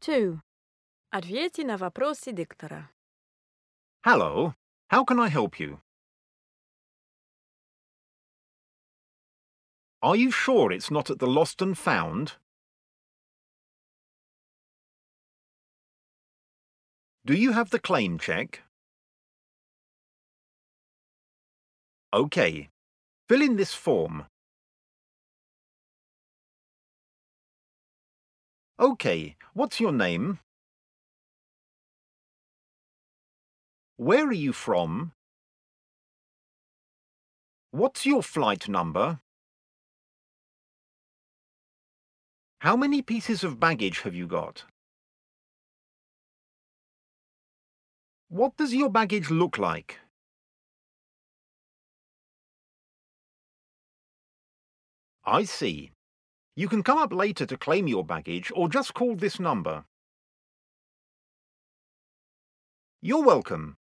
2. Ответьте на вопросы диктора. Hello, how can I help you? Are you sure it's not at the Lost and Found? Do you have the claim check? OK. Fill in this form. OK, what's your name? Where are you from? What's your flight number? How many pieces of baggage have you got? What does your baggage look like? I see. You can come up later to claim your baggage or just call this number. You're welcome.